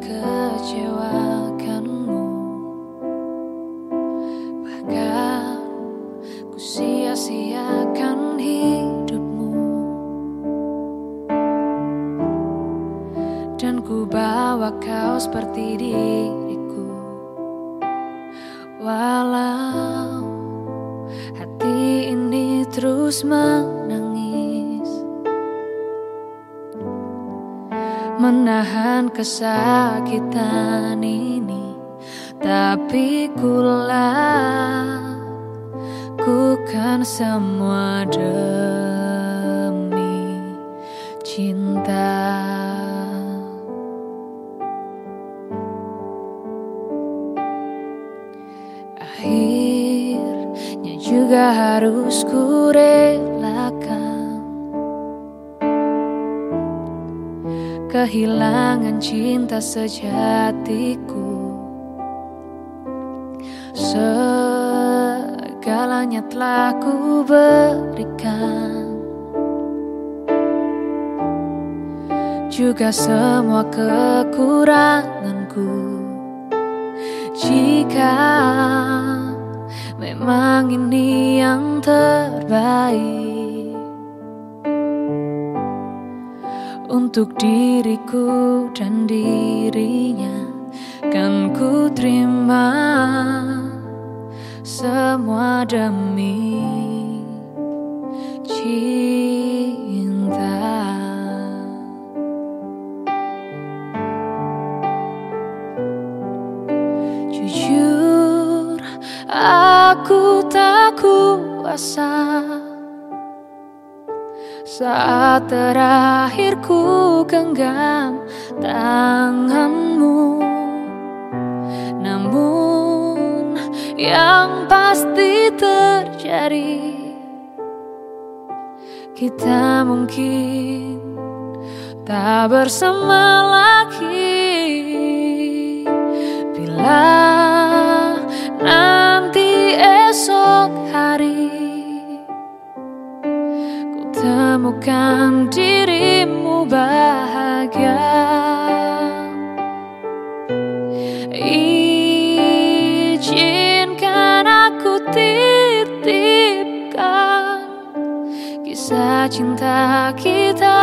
mengecewakanmu Bahkan ku sia-siakan hidupmu. Dan ku bawa kau seperti diriku. Walau hati ini terus menangis Menahan kesakitan ini. Tapi ku lakukan semua demi cinta. Akhirnya juga harus ku Kehilangan cinta sejatiku. Segalanya telah ku berikan. Juga semua kekuranganku. Jika memang ini yang terbaik untuk diriku dan dirinya, kan ku terima semua demi cinta. Jujur, aku tak kuasa saat terakhir ku genggam tanganmu. Namun, yang pasti terjadi, kita mungkin tak bersama lagi. Bahagia. Izinkan aku titipkan kisah cinta kita